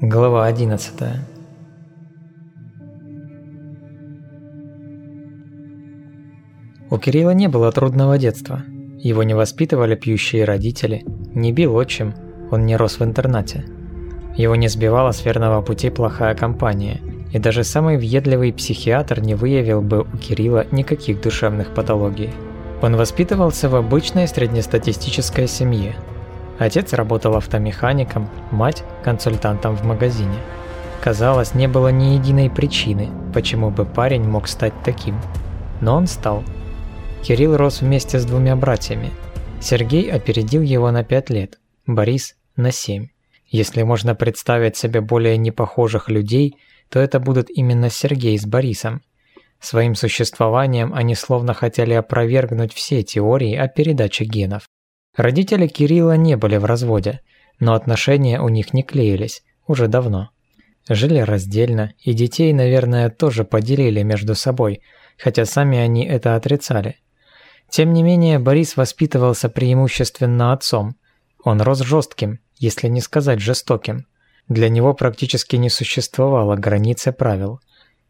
Глава 11 У Кирилла не было трудного детства. Его не воспитывали пьющие родители, не бил отчим, он не рос в интернате. Его не сбивала с верного пути плохая компания, и даже самый въедливый психиатр не выявил бы у Кирилла никаких душевных патологий. Он воспитывался в обычной среднестатистической семье, Отец работал автомехаником, мать – консультантом в магазине. Казалось, не было ни единой причины, почему бы парень мог стать таким. Но он стал. Кирилл рос вместе с двумя братьями. Сергей опередил его на 5 лет, Борис – на 7. Если можно представить себе более непохожих людей, то это будут именно Сергей с Борисом. Своим существованием они словно хотели опровергнуть все теории о передаче генов. Родители Кирилла не были в разводе, но отношения у них не клеились уже давно. Жили раздельно, и детей, наверное, тоже поделили между собой, хотя сами они это отрицали. Тем не менее, Борис воспитывался преимущественно отцом. Он рос жестким, если не сказать жестоким. Для него практически не существовало границы правил.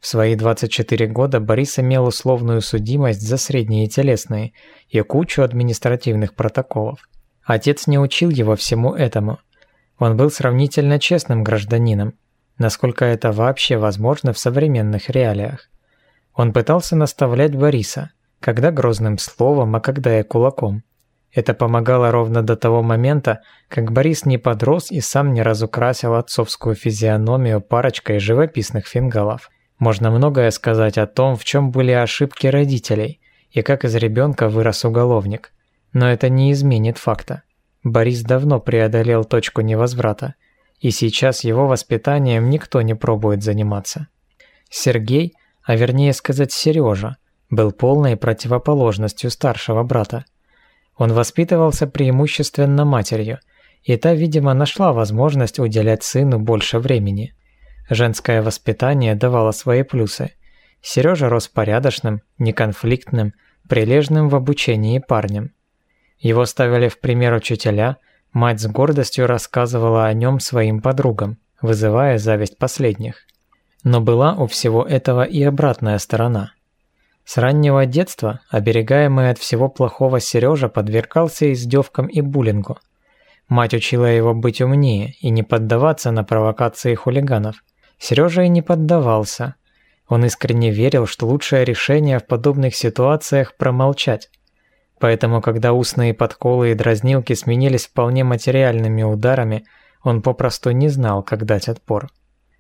В свои 24 года Борис имел условную судимость за средние телесные и кучу административных протоколов. Отец не учил его всему этому. Он был сравнительно честным гражданином, насколько это вообще возможно в современных реалиях. Он пытался наставлять Бориса, когда грозным словом, а когда и кулаком. Это помогало ровно до того момента, как Борис не подрос и сам не разукрасил отцовскую физиономию парочкой живописных фингалов – можно многое сказать о том, в чем были ошибки родителей и как из ребенка вырос уголовник. Но это не изменит факта. Борис давно преодолел точку невозврата, и сейчас его воспитанием никто не пробует заниматься. Сергей, а вернее сказать Сережа, был полной противоположностью старшего брата. Он воспитывался преимущественно матерью, и та, видимо, нашла возможность уделять сыну больше времени. Женское воспитание давало свои плюсы. Сережа рос порядочным, неконфликтным, прилежным в обучении парнем. Его ставили в пример учителя, мать с гордостью рассказывала о нем своим подругам, вызывая зависть последних. Но была у всего этого и обратная сторона. С раннего детства, оберегаемый от всего плохого Сережа подвергался издевкам и буллингу. Мать учила его быть умнее и не поддаваться на провокации хулиганов, Сережа и не поддавался. Он искренне верил, что лучшее решение в подобных ситуациях – промолчать. Поэтому, когда устные подколы и дразнилки сменились вполне материальными ударами, он попросту не знал, как дать отпор.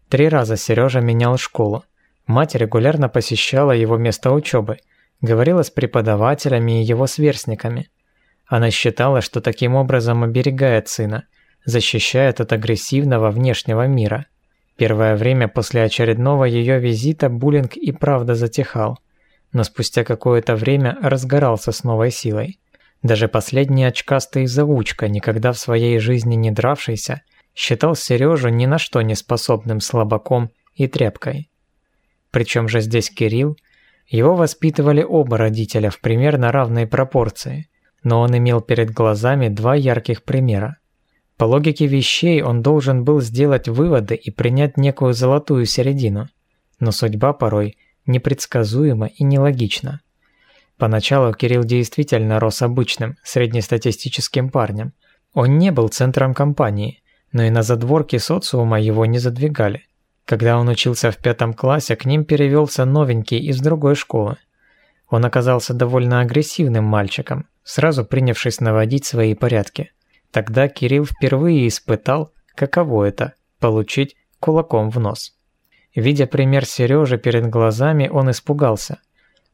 Три раза Сережа менял школу. Мать регулярно посещала его место учебы, говорила с преподавателями и его сверстниками. Она считала, что таким образом оберегает сына, защищает от агрессивного внешнего мира – Первое время после очередного ее визита буллинг и правда затихал, но спустя какое-то время разгорался с новой силой. Даже последний очкастый заучка, никогда в своей жизни не дравшийся, считал Сережу ни на что не способным слабаком и тряпкой. Причем же здесь Кирилл, его воспитывали оба родителя в примерно равной пропорции, но он имел перед глазами два ярких примера. По логике вещей он должен был сделать выводы и принять некую золотую середину, но судьба порой непредсказуема и нелогична. Поначалу Кирилл действительно рос обычным, среднестатистическим парнем. Он не был центром компании, но и на задворке социума его не задвигали. Когда он учился в пятом классе, к ним перевелся новенький из другой школы. Он оказался довольно агрессивным мальчиком, сразу принявшись наводить свои порядки. Тогда Кирилл впервые испытал, каково это – получить кулаком в нос. Видя пример Сережи перед глазами, он испугался.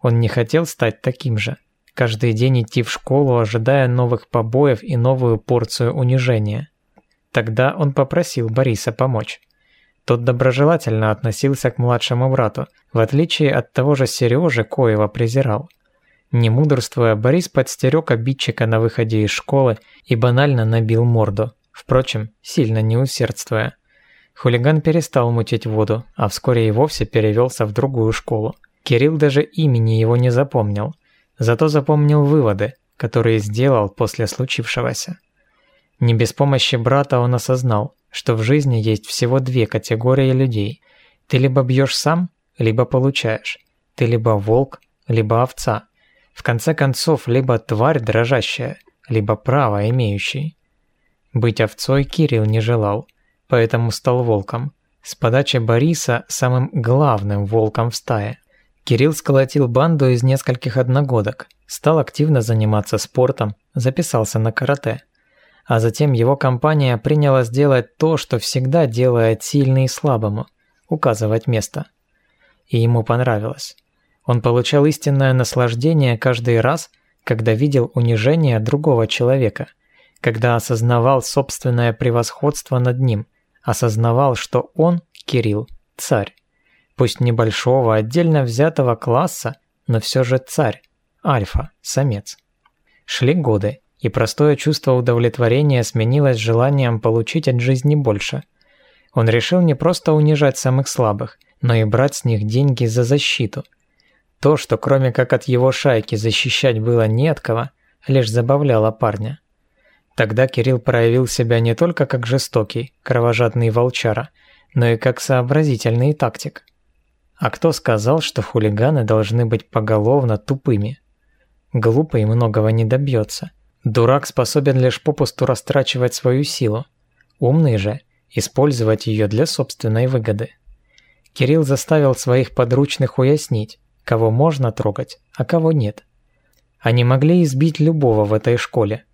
Он не хотел стать таким же. Каждый день идти в школу, ожидая новых побоев и новую порцию унижения. Тогда он попросил Бориса помочь. Тот доброжелательно относился к младшему брату, в отличие от того же Сережи, коего презирал. Не мудрствуя, Борис подстерег обидчика на выходе из школы и банально набил морду, впрочем, сильно не усердствуя. Хулиган перестал мутить воду, а вскоре и вовсе перевелся в другую школу. Кирилл даже имени его не запомнил, зато запомнил выводы, которые сделал после случившегося. Не без помощи брата он осознал, что в жизни есть всего две категории людей. Ты либо бьешь сам, либо получаешь. Ты либо волк, либо овца. В конце концов, либо тварь дрожащая, либо право имеющий. Быть овцой Кирилл не желал, поэтому стал волком. С подачи Бориса самым главным волком в стае. Кирилл сколотил банду из нескольких одногодок, стал активно заниматься спортом, записался на карате. А затем его компания приняла сделать то, что всегда делает сильный и слабому – указывать место. И ему понравилось. Он получал истинное наслаждение каждый раз, когда видел унижение другого человека – когда осознавал собственное превосходство над ним, осознавал, что он, Кирилл, царь. Пусть небольшого, отдельно взятого класса, но все же царь, альфа, самец. Шли годы, и простое чувство удовлетворения сменилось желанием получить от жизни больше. Он решил не просто унижать самых слабых, но и брать с них деньги за защиту. То, что кроме как от его шайки защищать было не от кого, лишь забавляло парня. Тогда Кирилл проявил себя не только как жестокий, кровожадный волчара, но и как сообразительный тактик. А кто сказал, что хулиганы должны быть поголовно тупыми? Глупый многого не добьется. Дурак способен лишь попусту растрачивать свою силу. Умный же – использовать ее для собственной выгоды. Кирилл заставил своих подручных уяснить, кого можно трогать, а кого нет. Они могли избить любого в этой школе,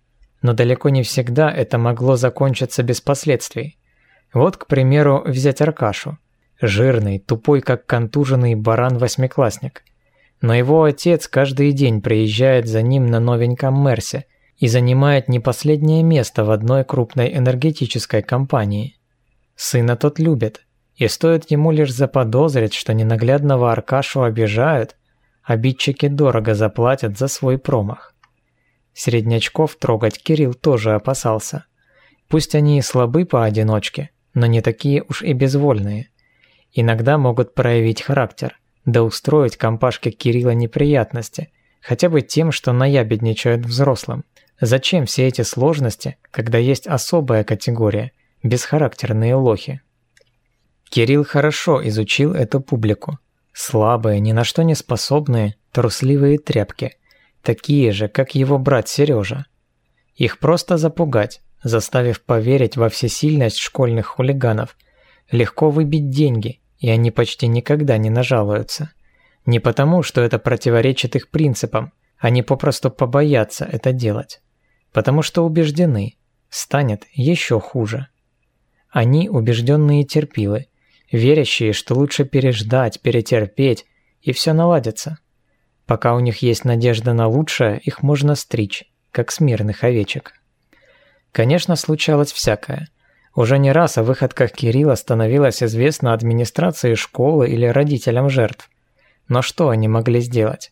но далеко не всегда это могло закончиться без последствий. Вот, к примеру, взять Аркашу. Жирный, тупой, как контуженный баран-восьмиклассник. Но его отец каждый день приезжает за ним на новеньком Мерсе и занимает не последнее место в одной крупной энергетической компании. Сына тот любит, и стоит ему лишь заподозрить, что ненаглядного Аркашу обижают, обидчики дорого заплатят за свой промах. Среднячков трогать Кирилл тоже опасался. Пусть они и слабы поодиночке, но не такие уж и безвольные. Иногда могут проявить характер, да устроить компашке Кирилла неприятности, хотя бы тем, что наябедничают взрослым. Зачем все эти сложности, когда есть особая категория – бесхарактерные лохи? Кирилл хорошо изучил эту публику. Слабые, ни на что не способные, трусливые тряпки – такие же, как его брат Сережа. Их просто запугать, заставив поверить во всесильность школьных хулиганов. Легко выбить деньги, и они почти никогда не нажалуются. Не потому, что это противоречит их принципам, они попросту побоятся это делать. Потому что убеждены, станет еще хуже. Они убежденные терпилы, верящие, что лучше переждать, перетерпеть, и все наладится. Пока у них есть надежда на лучшее, их можно стричь, как смирных овечек. Конечно, случалось всякое. Уже не раз о выходках Кирилла становилось известно администрации школы или родителям жертв. Но что они могли сделать?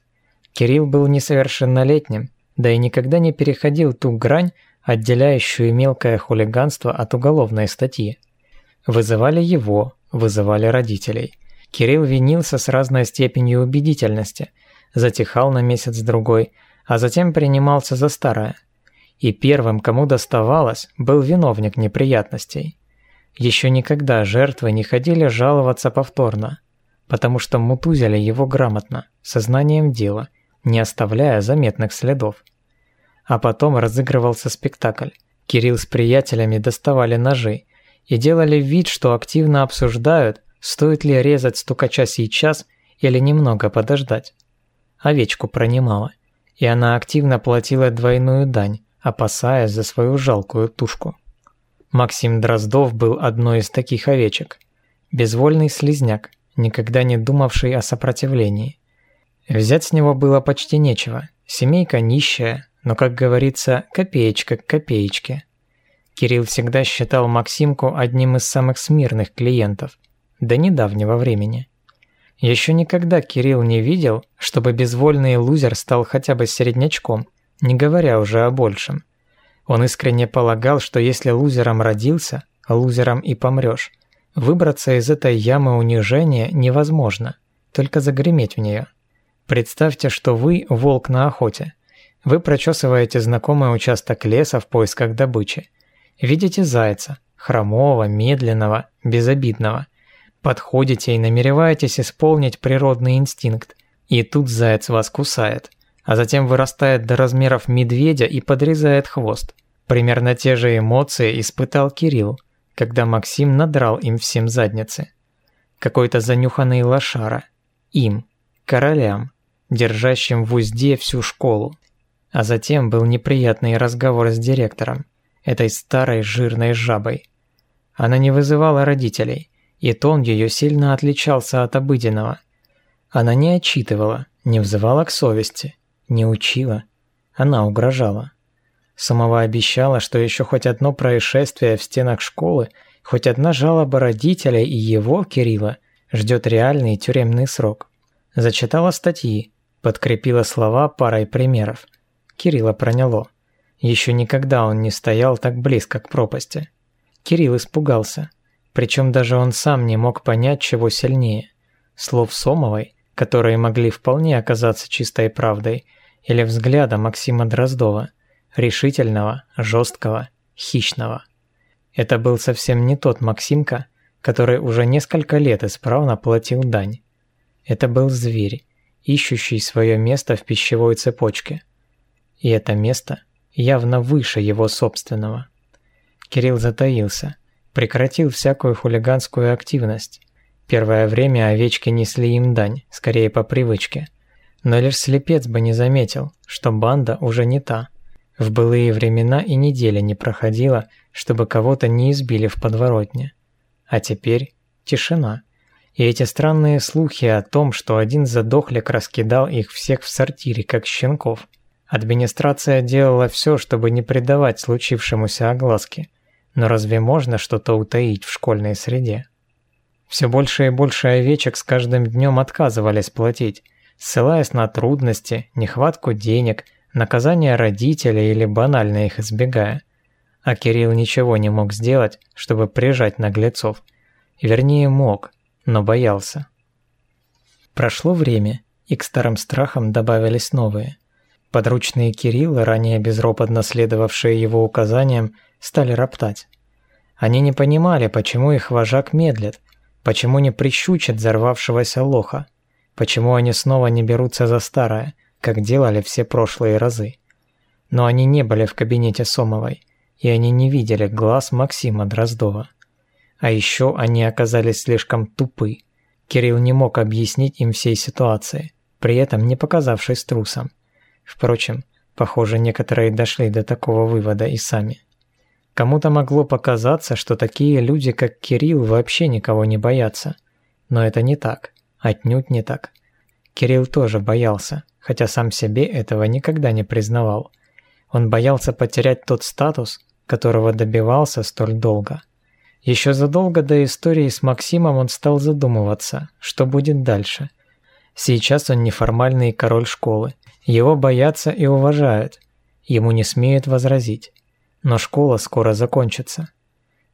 Кирилл был несовершеннолетним, да и никогда не переходил ту грань, отделяющую мелкое хулиганство от уголовной статьи. Вызывали его, вызывали родителей. Кирилл винился с разной степенью убедительности – затихал на месяц-другой, а затем принимался за старое. И первым, кому доставалось, был виновник неприятностей. Еще никогда жертвы не ходили жаловаться повторно, потому что мутузили его грамотно, сознанием дела, не оставляя заметных следов. А потом разыгрывался спектакль. Кирилл с приятелями доставали ножи и делали вид, что активно обсуждают, стоит ли резать стукача сейчас или немного подождать овечку пронимала, и она активно платила двойную дань, опасаясь за свою жалкую тушку. Максим Дроздов был одной из таких овечек. Безвольный слизняк, никогда не думавший о сопротивлении. Взять с него было почти нечего. Семейка нищая, но, как говорится, копеечка к копеечке. Кирилл всегда считал Максимку одним из самых смирных клиентов, до недавнего времени. Еще никогда Кирилл не видел, чтобы безвольный лузер стал хотя бы середнячком, не говоря уже о большем. Он искренне полагал, что если лузером родился, лузером и помрешь. Выбраться из этой ямы унижения невозможно, только загреметь в нее. Представьте, что вы волк на охоте. Вы прочесываете знакомый участок леса в поисках добычи. Видите зайца, хромого, медленного, безобидного. Подходите и намереваетесь исполнить природный инстинкт, и тут заяц вас кусает, а затем вырастает до размеров медведя и подрезает хвост. Примерно те же эмоции испытал Кирилл, когда Максим надрал им всем задницы. Какой-то занюханный лошара. Им, королям, держащим в узде всю школу. А затем был неприятный разговор с директором, этой старой жирной жабой. Она не вызывала родителей, и тон ее сильно отличался от обыденного. Она не отчитывала, не взывала к совести, не учила. Она угрожала. Самова обещала, что еще хоть одно происшествие в стенах школы, хоть одна жалоба родителей и его, Кирилла, ждет реальный тюремный срок. Зачитала статьи, подкрепила слова парой примеров. Кирилла проняло. Еще никогда он не стоял так близко к пропасти. Кирилл испугался. Причем даже он сам не мог понять, чего сильнее. Слов Сомовой, которые могли вполне оказаться чистой правдой, или взгляда Максима Дроздова, решительного, жесткого, хищного. Это был совсем не тот Максимка, который уже несколько лет исправно платил дань. Это был зверь, ищущий свое место в пищевой цепочке. И это место явно выше его собственного. Кирилл затаился, прекратил всякую хулиганскую активность. Первое время овечки несли им дань, скорее по привычке. Но лишь слепец бы не заметил, что банда уже не та. В былые времена и неделя не проходила, чтобы кого-то не избили в подворотне. А теперь тишина. И эти странные слухи о том, что один задохлик раскидал их всех в сортире, как щенков. Администрация делала все, чтобы не придавать случившемуся огласки. Но разве можно что-то утаить в школьной среде? Все больше и больше овечек с каждым днем отказывались платить, ссылаясь на трудности, нехватку денег, наказание родителей или банально их избегая. А Кирилл ничего не мог сделать, чтобы прижать наглецов. Вернее, мог, но боялся. Прошло время, и к старым страхам добавились новые. Подручные Кирилла, ранее безропотно следовавшие его указаниям, стали роптать. Они не понимали, почему их вожак медлит, почему не прищучат взорвавшегося лоха, почему они снова не берутся за старое, как делали все прошлые разы. Но они не были в кабинете Сомовой, и они не видели глаз Максима Дроздова. А еще они оказались слишком тупы. Кирилл не мог объяснить им всей ситуации, при этом не показавшись трусом. Впрочем, похоже, некоторые дошли до такого вывода и сами. Кому-то могло показаться, что такие люди, как Кирилл, вообще никого не боятся. Но это не так. Отнюдь не так. Кирилл тоже боялся, хотя сам себе этого никогда не признавал. Он боялся потерять тот статус, которого добивался столь долго. Еще задолго до истории с Максимом он стал задумываться, что будет дальше. Сейчас он неформальный король школы. Его боятся и уважают. Ему не смеют возразить. Но школа скоро закончится.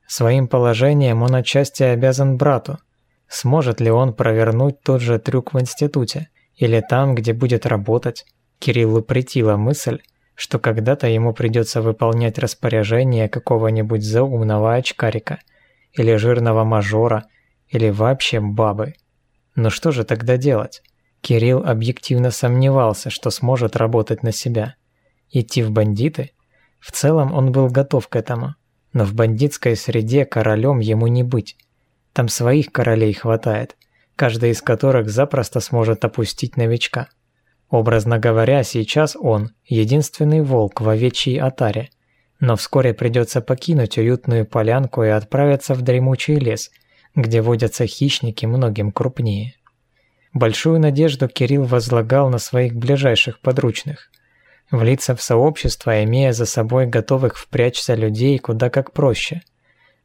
Своим положением он отчасти обязан брату. Сможет ли он провернуть тот же трюк в институте? Или там, где будет работать? Кириллу притила мысль, что когда-то ему придется выполнять распоряжение какого-нибудь заумного очкарика, или жирного мажора, или вообще бабы. Но что же тогда делать? Кирилл объективно сомневался, что сможет работать на себя. Идти в бандиты? В целом он был готов к этому, но в бандитской среде королем ему не быть. Там своих королей хватает, каждый из которых запросто сможет опустить новичка. Образно говоря, сейчас он – единственный волк в овечьей отаре, но вскоре придется покинуть уютную полянку и отправиться в дремучий лес, где водятся хищники многим крупнее. Большую надежду Кирилл возлагал на своих ближайших подручных – влиться в сообщество, имея за собой готовых впрячься людей куда как проще.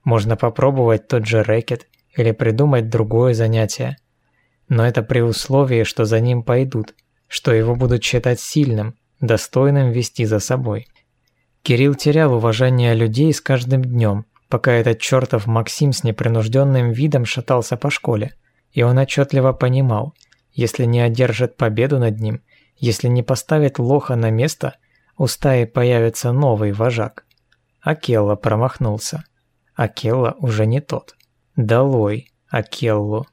Можно попробовать тот же рэкет или придумать другое занятие. Но это при условии, что за ним пойдут, что его будут считать сильным, достойным вести за собой. Кирилл терял уважение людей с каждым днем, пока этот чертов Максим с непринужденным видом шатался по школе, и он отчетливо понимал, если не одержит победу над ним, если не поставить лоха на место, у стаи появится новый вожак. Акелла промахнулся. Акелла уже не тот. Долой Акеллу.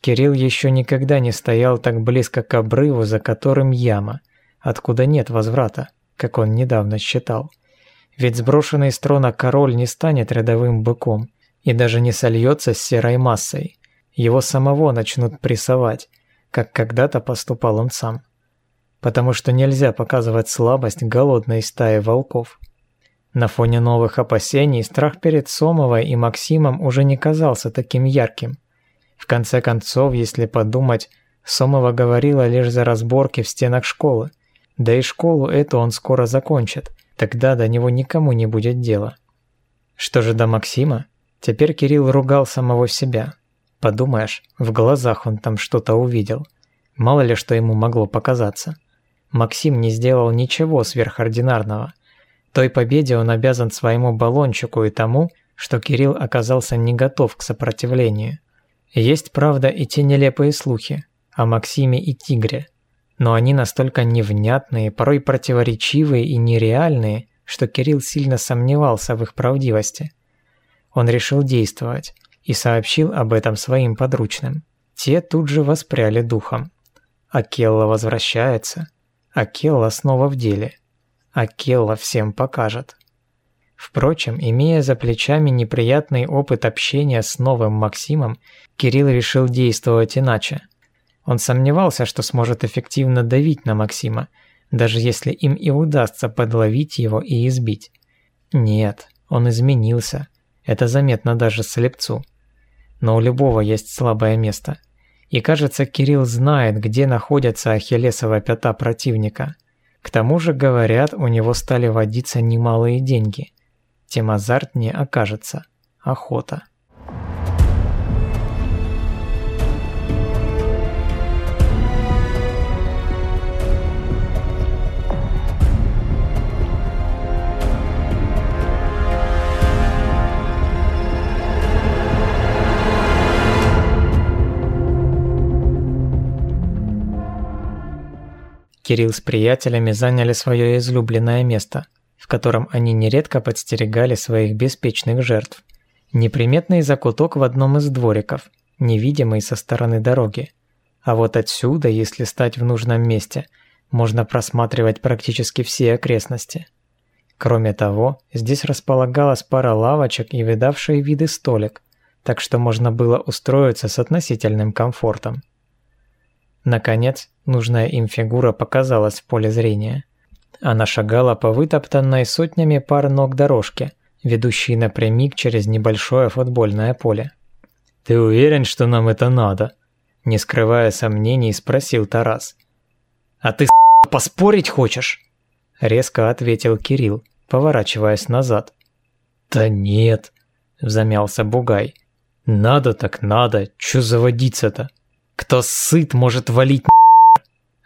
Кирилл еще никогда не стоял так близко к обрыву, за которым яма, откуда нет возврата, как он недавно считал. Ведь сброшенный с трона король не станет рядовым быком и даже не сольется с серой массой. Его самого начнут прессовать, как когда-то поступал он сам. Потому что нельзя показывать слабость голодной стаи волков. На фоне новых опасений страх перед Сомовой и Максимом уже не казался таким ярким. В конце концов, если подумать, Сомова говорила лишь за разборки в стенах школы. Да и школу эту он скоро закончит, тогда до него никому не будет дела. Что же до Максима? Теперь Кирилл ругал самого себя. Подумаешь, в глазах он там что-то увидел. Мало ли что ему могло показаться. Максим не сделал ничего сверхординарного – той победе он обязан своему баллончику и тому, что Кирилл оказался не готов к сопротивлению. Есть, правда, и те нелепые слухи о Максиме и Тигре, но они настолько невнятные, порой противоречивые и нереальные, что Кирилл сильно сомневался в их правдивости. Он решил действовать и сообщил об этом своим подручным. Те тут же воспряли духом. Акелла возвращается. Акелла снова в деле – а Келла всем покажет. Впрочем, имея за плечами неприятный опыт общения с новым Максимом, Кирилл решил действовать иначе. Он сомневался, что сможет эффективно давить на Максима, даже если им и удастся подловить его и избить. Нет, он изменился. Это заметно даже слепцу. Но у любого есть слабое место. И кажется, Кирилл знает, где находится ахиллесова пята противника – к тому же, говорят, у него стали водиться немалые деньги. Тем азартнее окажется охота. Кирилл с приятелями заняли свое излюбленное место, в котором они нередко подстерегали своих беспечных жертв. Неприметный закуток в одном из двориков, невидимый со стороны дороги. А вот отсюда, если стать в нужном месте, можно просматривать практически все окрестности. Кроме того, здесь располагалась пара лавочек и видавшие виды столик, так что можно было устроиться с относительным комфортом. Наконец, нужная им фигура показалась в поле зрения. Она шагала по вытоптанной сотнями пар ног дорожке, ведущей напрямик через небольшое футбольное поле. «Ты уверен, что нам это надо?» Не скрывая сомнений, спросил Тарас. «А ты, поспорить хочешь?» Резко ответил Кирилл, поворачиваясь назад. «Да нет», – замялся Бугай. «Надо так надо, чё заводиться-то?» «Кто сыт, может валить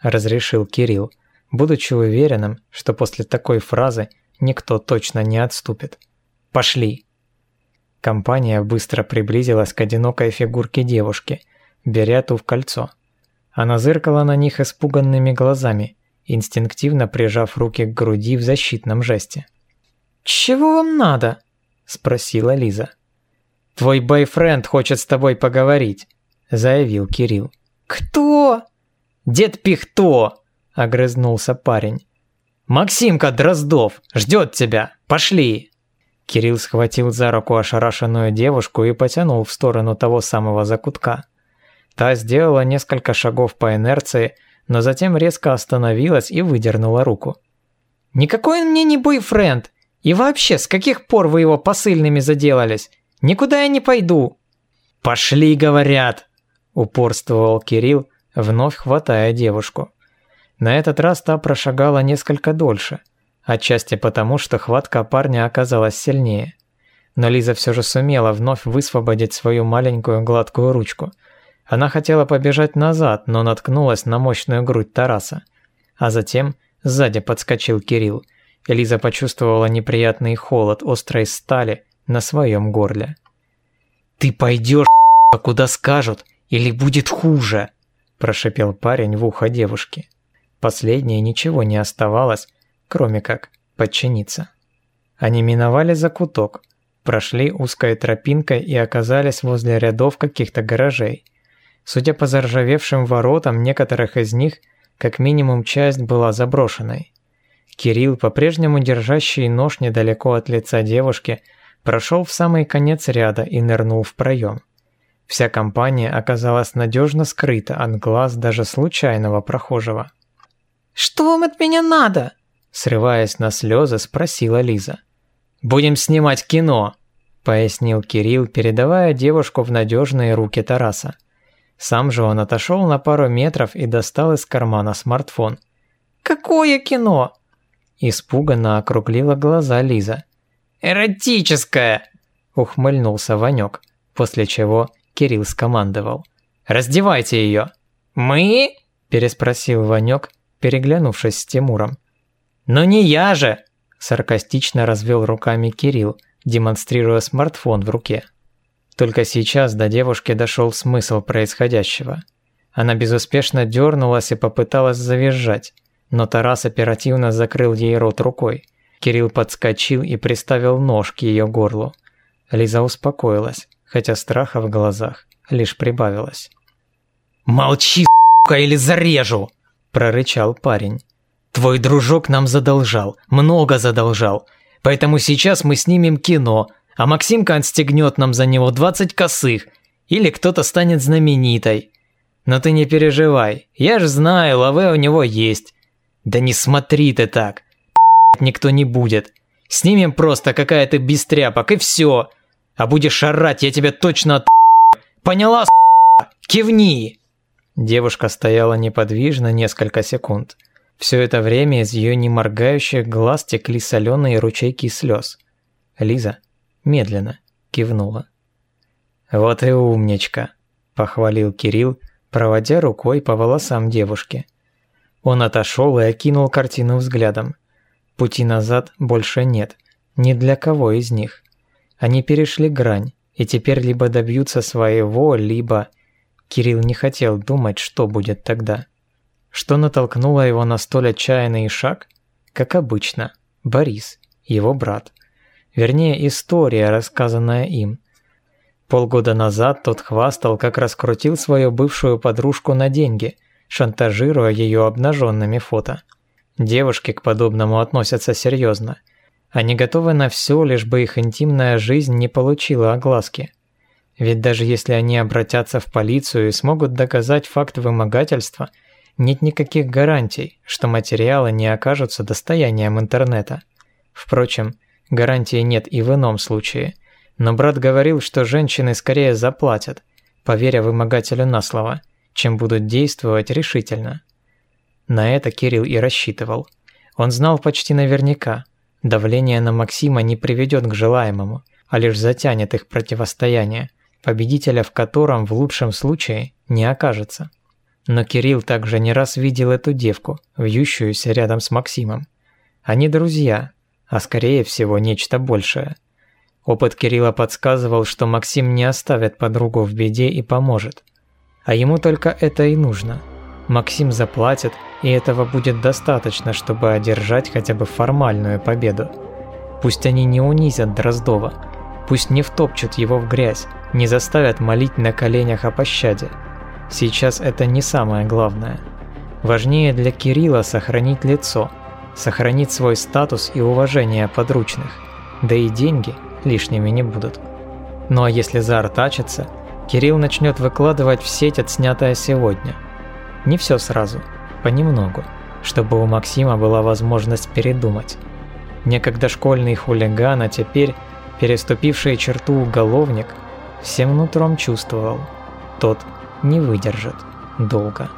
разрешил Кирилл, будучи уверенным, что после такой фразы никто точно не отступит. «Пошли!» Компания быстро приблизилась к одинокой фигурке девушки, беря ту в кольцо. Она зыркала на них испуганными глазами, инстинктивно прижав руки к груди в защитном жесте. «Чего вам надо?» – спросила Лиза. «Твой бойфренд хочет с тобой поговорить», заявил Кирилл. «Кто?» «Дед Пихто!» – огрызнулся парень. «Максимка Дроздов ждет тебя! Пошли!» Кирилл схватил за руку ошарашенную девушку и потянул в сторону того самого закутка. Та сделала несколько шагов по инерции, но затем резко остановилась и выдернула руку. «Никакой он мне не бойфренд! И вообще, с каких пор вы его посыльными заделались? Никуда я не пойду!» «Пошли, говорят!» Упорствовал Кирилл, вновь хватая девушку. На этот раз та прошагала несколько дольше, отчасти потому, что хватка парня оказалась сильнее. Но Лиза все же сумела вновь высвободить свою маленькую гладкую ручку. Она хотела побежать назад, но наткнулась на мощную грудь Тараса. А затем сзади подскочил Кирилл, Лиза почувствовала неприятный холод острой стали на своем горле. «Ты пойдешь, куда скажут, или будет хуже!» – прошипел парень в ухо девушки. Последнее ничего не оставалось, кроме как подчиниться. Они миновали закуток, прошли узкой тропинкой и оказались возле рядов каких-то гаражей. Судя по заржавевшим воротам, некоторых из них, как минимум часть была заброшенной. Кирилл, по-прежнему держащий нож недалеко от лица девушки, прошел в самый конец ряда и нырнул в проем. Вся компания оказалась надежно скрыта от глаз даже случайного прохожего. «Что вам от меня надо?» Срываясь на слезы, спросила Лиза. «Будем снимать кино», – пояснил Кирилл, передавая девушку в надежные руки Тараса. Сам же он отошел на пару метров и достал из кармана смартфон. «Какое кино?» Испуганно округлила глаза Лиза. «Эротическое!» – ухмыльнулся Ванек, после чего Кирилл скомандовал. «Раздевайте ее!» «Мы?» – переспросил Ванек, переглянувшись с Тимуром. «Но не я же!» – саркастично развел руками Кирилл, демонстрируя смартфон в руке. Только сейчас до девушки дошел смысл происходящего. Она безуспешно дернулась и попыталась завизжать, но Тарас оперативно закрыл ей рот рукой. Кирилл подскочил и приставил нож к ее горлу. Лиза успокоилась, хотя страха в глазах лишь прибавилось. «Молчи, сука, или зарежу!» – прорычал парень. «Твой дружок нам задолжал, много задолжал, поэтому сейчас мы снимем кино, а Максимка отстегнет нам за него 20 косых, или кто-то станет знаменитой. Но ты не переживай, я ж знаю, лаве у него есть, да не смотри ты так. Никто не будет. Снимем просто какая то без тряпок и все. А будешь орать, я тебя точно от... Поняла, сука? Кивни!» Девушка стояла неподвижно несколько секунд. Все это время из ее неморгающих глаз текли соленые ручейки слез. Лиза медленно кивнула. «Вот и умничка», – похвалил Кирилл, проводя рукой по волосам девушки. Он отошел и окинул картину взглядом. Пути назад больше нет, ни для кого из них. Они перешли грань, и теперь либо добьются своего, либо... Кирилл не хотел думать, что будет тогда. Что натолкнуло его на столь отчаянный шаг? Как обычно, Борис, его брат. Вернее, история, рассказанная им. Полгода назад тот хвастал, как раскрутил свою бывшую подружку на деньги – шантажируя ее обнаженными фото. Девушки к подобному относятся серьезно. Они готовы на все, лишь бы их интимная жизнь не получила огласки. Ведь даже если они обратятся в полицию и смогут доказать факт вымогательства, нет никаких гарантий, что материалы не окажутся достоянием интернета. Впрочем, гарантии нет и в ином случае. Но брат говорил, что женщины скорее заплатят, поверя вымогателю на слово – чем будут действовать решительно. На это Кирилл и рассчитывал. Он знал почти наверняка, давление на Максима не приведет к желаемому, а лишь затянет их противостояние, победителя в котором в лучшем случае не окажется. Но Кирилл также не раз видел эту девку, вьющуюся рядом с Максимом. Они друзья, а скорее всего нечто большее. Опыт Кирилла подсказывал, что Максим не оставит подругу в беде и поможет. А ему только это и нужно. Максим заплатит, и этого будет достаточно, чтобы одержать хотя бы формальную победу. Пусть они не унизят Дроздова, пусть не втопчут его в грязь, не заставят молить на коленях о пощаде. Сейчас это не самое главное. Важнее для Кирилла сохранить лицо, сохранить свой статус и уважение подручных, да и деньги лишними не будут. Ну а если заортачится – Кирилл начнет выкладывать в сеть отснятое сегодня. Не все сразу, понемногу, чтобы у Максима была возможность передумать. Некогда школьный хулиган, а теперь переступивший черту уголовник, всем нутром чувствовал, тот не выдержит долго.